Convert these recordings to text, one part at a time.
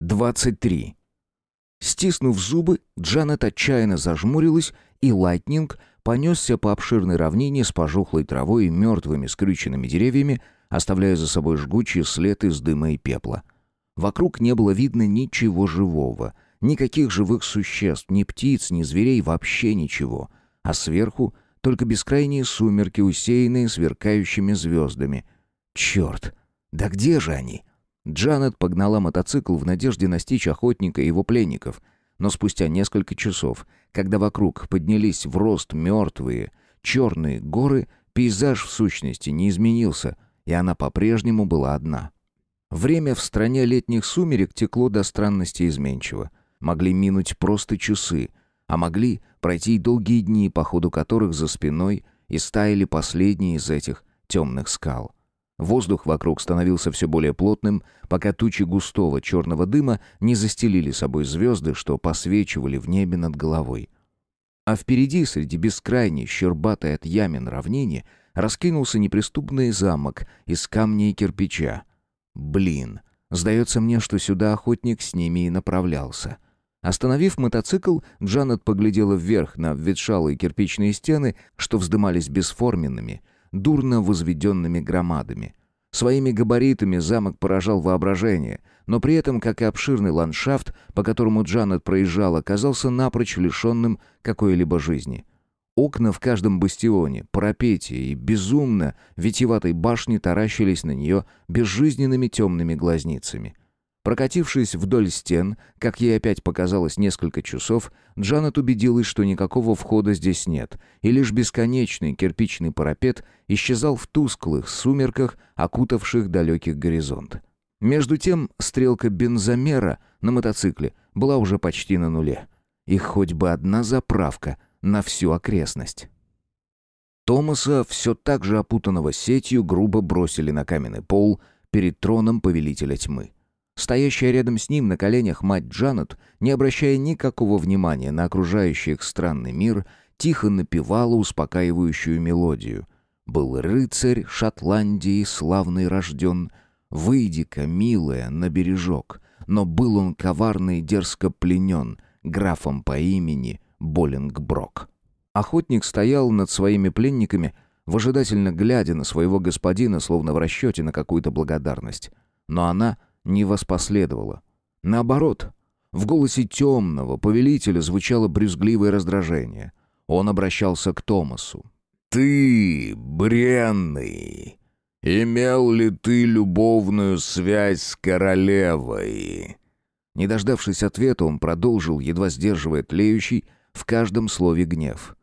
23. Стиснув зубы, Джанет отчаянно зажмурилась, и Лайтнинг понесся по обширной равнине с пожухлой травой и мертвыми скрюченными деревьями, оставляя за собой жгучий след из дыма и пепла. Вокруг не было видно ничего живого, никаких живых существ, ни птиц, ни зверей, вообще ничего. А сверху только бескрайние сумерки, усеянные сверкающими звездами. Черт! Да где же они? Джанет погнала мотоцикл в надежде настичь охотника и его пленников. Но спустя несколько часов, когда вокруг поднялись в рост мертвые, черные горы, пейзаж в сущности не изменился, и она по-прежнему была одна. Время в стране летних сумерек текло до странности изменчиво. Могли минуть просто часы, а могли пройти долгие дни, по ходу которых за спиной и стаяли последние из этих темных скал. Воздух вокруг становился все более плотным, пока тучи густого черного дыма не застелили собой звезды, что посвечивали в небе над головой. А впереди, среди бескрайней, щербатой от ямен равнине, раскинулся неприступный замок из камня и кирпича. Блин, сдается мне, что сюда охотник с ними и направлялся. Остановив мотоцикл, Джанет поглядела вверх на ветшалые кирпичные стены, что вздымались бесформенными — дурно возведенными громадами. Своими габаритами замок поражал воображение, но при этом, как и обширный ландшафт, по которому Джанет проезжала, оказался напрочь лишенным какой-либо жизни. Окна в каждом бастионе, парапете и безумно витиеватой башне таращились на нее безжизненными темными глазницами — Прокатившись вдоль стен, как ей опять показалось несколько часов, Джанет убедилась, что никакого входа здесь нет, и лишь бесконечный кирпичный парапет исчезал в тусклых сумерках, окутавших далекий горизонт. Между тем стрелка бензомера на мотоцикле была уже почти на нуле. И хоть бы одна заправка на всю окрестность. Томаса, все так же опутанного сетью, грубо бросили на каменный пол перед троном повелителя тьмы. Стоящая рядом с ним на коленях мать Джанет, не обращая никакого внимания на окружающий их странный мир, тихо напевала успокаивающую мелодию. «Был рыцарь Шотландии славный рожден, выйди-ка, милая, на бережок, но был он коварный и дерзко пленен графом по имени Боллингброк». Охотник стоял над своими пленниками, выжидательно глядя на своего господина, словно в расчете на какую-то благодарность. Но она не воспоследовало. Наоборот, в голосе темного повелителя звучало брюзгливое раздражение. Он обращался к Томасу. «Ты, бренный, имел ли ты любовную связь с королевой?» Не дождавшись ответа, он продолжил, едва сдерживая тлеющий в каждом слове гнев.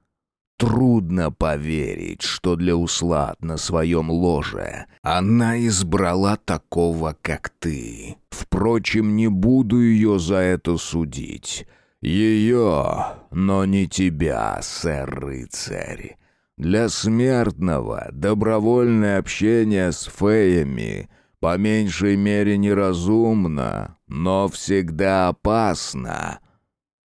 Трудно поверить, что для услад на своем ложе она избрала такого, как ты. Впрочем, не буду ее за это судить. Ее, но не тебя, сэр-рыцарь. Для смертного добровольное общение с феями по меньшей мере неразумно, но всегда опасно.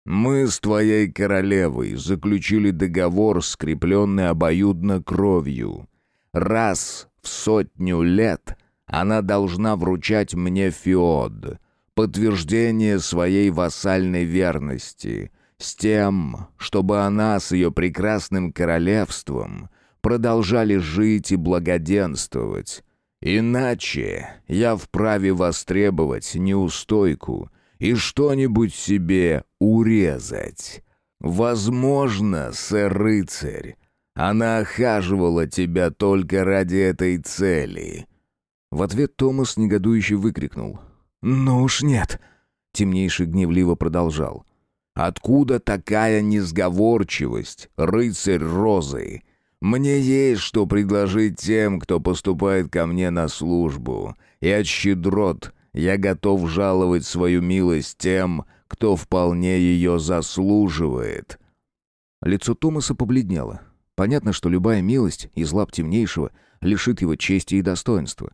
Мы с твоей королевой заключили договор, скрепленный обоюдно кровью. Раз в сотню лет она должна вручать мне феод, подтверждение своей вассальной верности, с тем, чтобы она с ее прекрасным королевством продолжали жить и благоденствовать. Иначе я вправе востребовать неустойку — и что-нибудь себе урезать. Возможно, сэр-рыцарь, она охаживала тебя только ради этой цели». В ответ Томас негодующе выкрикнул. «Ну уж нет!» Темнейший гневливо продолжал. «Откуда такая несговорчивость, рыцарь Розы? Мне есть что предложить тем, кто поступает ко мне на службу, и от щедрот я готов жаловать свою милость тем, кто вполне ее заслуживает». Лицо Томаса побледнело. Понятно, что любая милость из лап темнейшего лишит его чести и достоинства.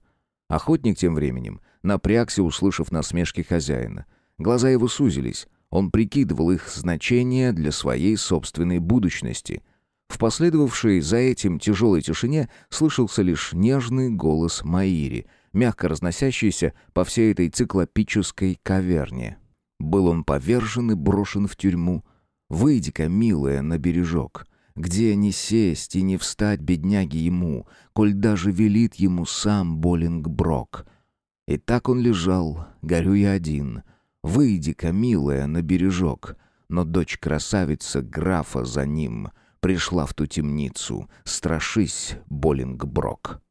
Охотник тем временем напрягся, услышав насмешки хозяина. Глаза его сузились. Он прикидывал их значение для своей собственной будущности. В последовавшей за этим тяжелой тишине слышался лишь нежный голос Маири — мягко разносящийся по всей этой циклопической каверне. Был он повержен и брошен в тюрьму. «Выйди-ка, милая, на бережок, где не сесть и не встать бедняги ему, коль даже велит ему сам Боллингброк». И так он лежал, горюя один. «Выйди-ка, милая, на бережок», но дочь красавица графа за ним пришла в ту темницу, страшись, Боллингброк.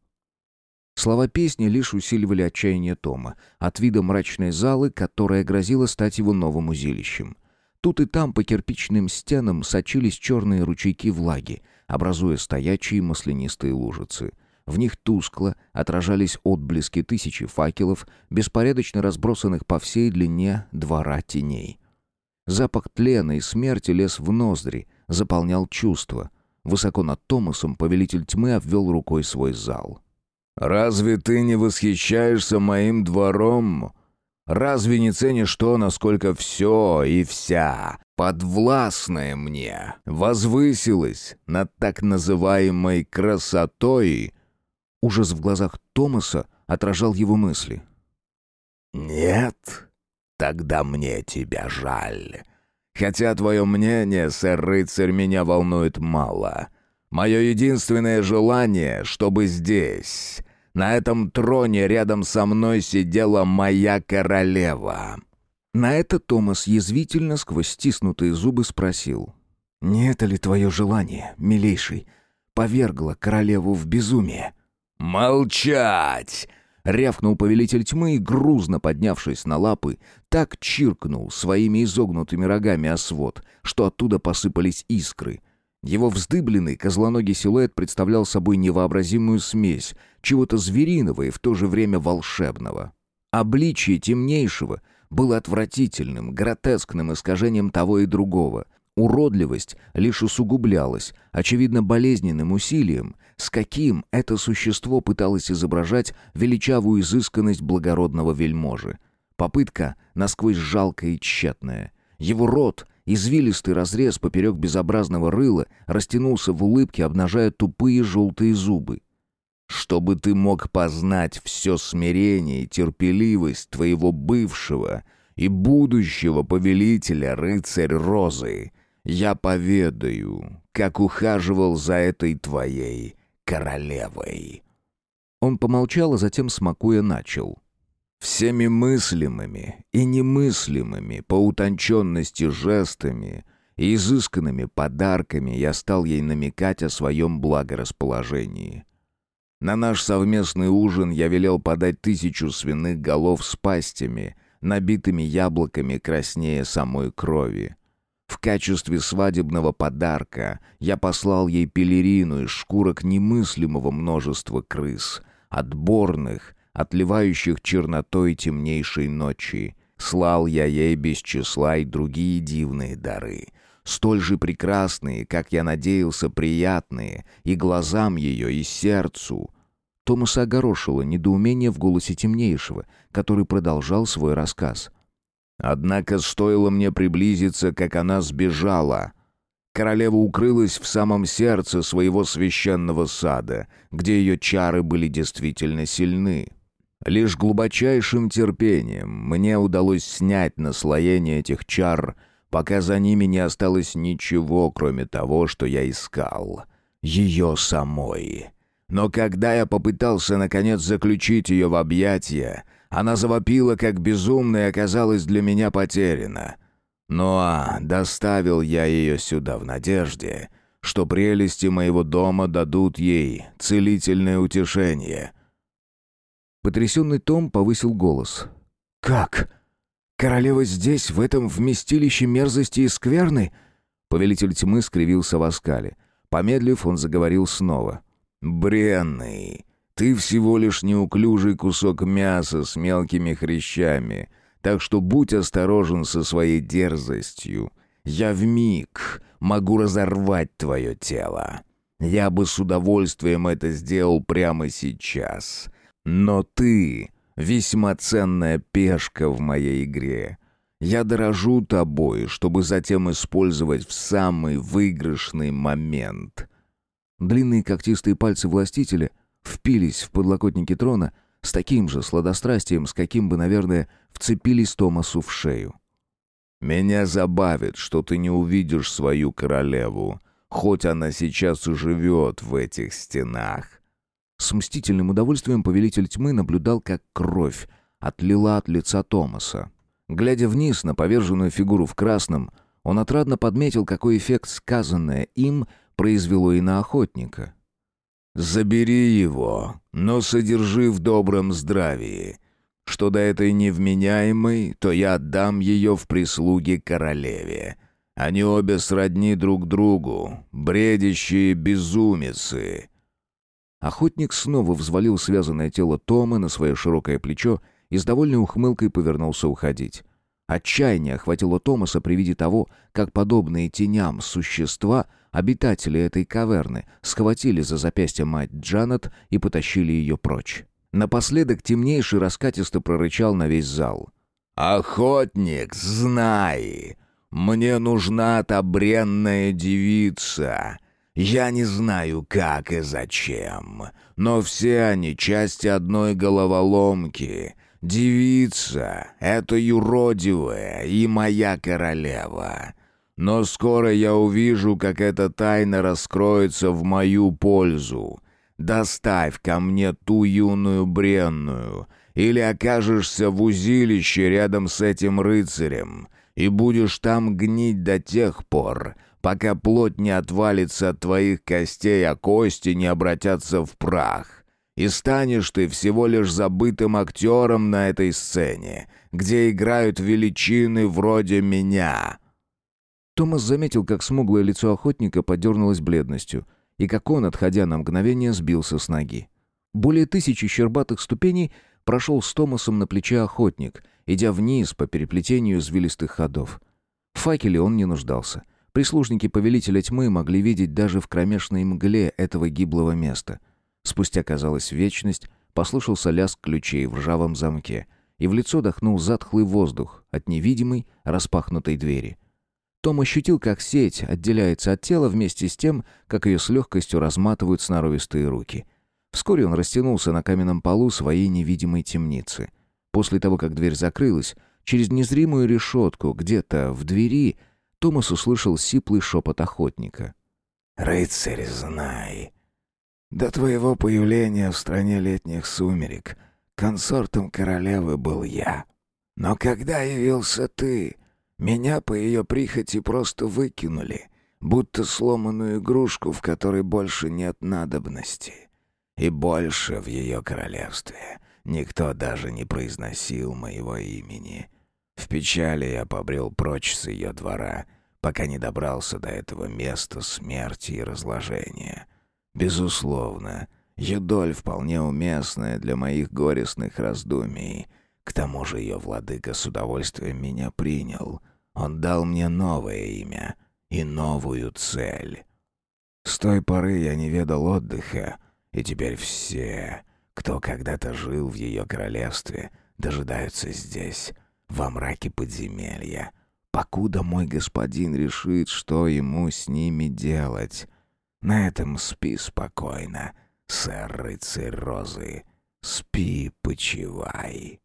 Слова песни лишь усиливали отчаяние Тома от вида мрачной залы, которая грозила стать его новым узилищем. Тут и там по кирпичным стенам сочились черные ручейки влаги, образуя стоячие маслянистые лужицы. В них тускло отражались отблески тысячи факелов, беспорядочно разбросанных по всей длине двора теней. Запах тлена и смерти лез в ноздри, заполнял чувства. Высоко над Томасом повелитель тьмы обвел рукой свой зал. «Разве ты не восхищаешься моим двором? Разве не ценишь то, насколько все и вся, подвластное мне, возвысилось над так называемой красотой?» Ужас в глазах Томаса отражал его мысли. «Нет, тогда мне тебя жаль. Хотя твое мнение, сэр-рыцарь, меня волнует мало. Мое единственное желание, чтобы здесь, на этом троне рядом со мной сидела моя королева». На это Томас язвительно сквозь стиснутые зубы спросил. «Не это ли твое желание, милейший, повергло королеву в безумие?» «Молчать!» — рявкнул повелитель тьмы и, грузно поднявшись на лапы, так чиркнул своими изогнутыми рогами о свод, что оттуда посыпались искры — его вздыбленный козлоногий силуэт представлял собой невообразимую смесь чего-то звериного и в то же время волшебного. Обличие темнейшего было отвратительным, гротескным искажением того и другого. Уродливость лишь усугублялась, очевидно, болезненным усилием, с каким это существо пыталось изображать величавую изысканность благородного вельможи. Попытка насквозь жалкая и тщетная. Его рот Извилистый разрез поперек безобразного рыла растянулся в улыбке, обнажая тупые желтые зубы. «Чтобы ты мог познать все смирение и терпеливость твоего бывшего и будущего повелителя, рыцарь Розы, я поведаю, как ухаживал за этой твоей королевой». Он помолчал, а затем, смакуя, начал. Всеми мыслимыми и немыслимыми по утонченности жестами и изысканными подарками я стал ей намекать о своем благорасположении. На наш совместный ужин я велел подать тысячу свиных голов с пастями, набитыми яблоками краснее самой крови. В качестве свадебного подарка я послал ей пелерину из шкурок немыслимого множества крыс, отборных, отливающих чернотой темнейшей ночи. Слал я ей без числа и другие дивные дары, столь же прекрасные, как я надеялся, приятные, и глазам ее, и сердцу. Томаса огорошило недоумение в голосе темнейшего, который продолжал свой рассказ. «Однако стоило мне приблизиться, как она сбежала». Королева укрылась в самом сердце своего священного сада, где ее чары были действительно сильны. Лишь глубочайшим терпением мне удалось снять наслоение этих чар, пока за ними не осталось ничего, кроме того, что я искал. Ее самой. Но когда я попытался, наконец, заключить ее в объятия, она завопила, как безумная, оказалась для меня потеряна. Ну а доставил я ее сюда в надежде, что прелести моего дома дадут ей целительное утешение — Потрясенный Том повысил голос. «Как? Королева здесь, в этом вместилище мерзости и скверны?» Повелитель тьмы скривился в оскале. Помедлив, он заговорил снова. «Бренный, ты всего лишь неуклюжий кусок мяса с мелкими хрящами, так что будь осторожен со своей дерзостью. Я в миг могу разорвать твое тело. Я бы с удовольствием это сделал прямо сейчас. Но ты — весьма ценная пешка в моей игре. Я дорожу тобой, чтобы затем использовать в самый выигрышный момент». Длинные когтистые пальцы властителя впились в подлокотники трона, с таким же сладострастием, с каким бы, наверное, вцепились Томасу в шею. «Меня забавит, что ты не увидишь свою королеву, хоть она сейчас и живет в этих стенах». С мстительным удовольствием повелитель тьмы наблюдал, как кровь отлила от лица Томаса. Глядя вниз на поверженную фигуру в красном, он отрадно подметил, какой эффект сказанное им произвело и на охотника. «Забери его, но содержи в добром здравии. Что до этой невменяемой, то я отдам ее в прислуги королеве. Они обе сродни друг другу, бредящие безумицы». Охотник снова взвалил связанное тело Тома на свое широкое плечо и с довольной ухмылкой повернулся уходить. Отчаяние охватило Томаса при виде того, как подобные теням существа, обитатели этой каверны, схватили за запястье мать Джанет и потащили ее прочь. Напоследок темнейший раскатисто прорычал на весь зал. «Охотник, знай, мне нужна та бренная девица. Я не знаю, как и зачем, но все они части одной головоломки. Девица — это юродивая и моя королева. Но скоро я увижу, как эта тайна раскроется в мою пользу. Доставь ко мне ту юную бренную, или окажешься в узилище рядом с этим рыцарем, и будешь там гнить до тех пор, пока плоть не отвалится от твоих костей, а кости не обратятся в прах. И станешь ты всего лишь забытым актером на этой сцене, где играют величины вроде меня». Томас заметил, как смуглое лицо охотника подернулось бледностью — и как он, отходя на мгновение, сбился с ноги. Более тысячи щербатых ступеней прошел с Томасом на плече охотник, идя вниз по переплетению извилистых ходов. В факеле он не нуждался. Прислужники повелителя тьмы могли видеть даже в кромешной мгле этого гиблого места. Спустя, казалось, вечность, послышался лязг ключей в ржавом замке, и в лицо дохнул затхлый воздух от невидимой распахнутой двери. Том ощутил, как сеть отделяется от тела вместе с тем, как ее с легкостью разматывают сноровистые руки. Вскоре он растянулся на каменном полу своей невидимой темницы. После того, как дверь закрылась, через незримую решетку, где-то в двери, Томас услышал сиплый шепот охотника. «Рыцарь, знай, до твоего появления в стране летних сумерек консортом королевы был я. Но когда явился ты, меня по ее прихоти просто выкинули, будто сломанную игрушку, в которой больше нет надобности. И больше в ее королевстве никто даже не произносил моего имени. В печали я побрел прочь с ее двора, пока не добрался до этого места смерти и разложения. Безусловно, юдоль вполне уместная для моих горестных раздумий. К тому же ее владыка с удовольствием меня принял — он дал мне новое имя и новую цель. С той поры я не ведал отдыха, и теперь все, кто когда-то жил в ее королевстве, дожидаются здесь, во мраке подземелья, покуда мой господин решит, что ему с ними делать. На этом спи спокойно, сэр рыцарь Розы, спи, почивай».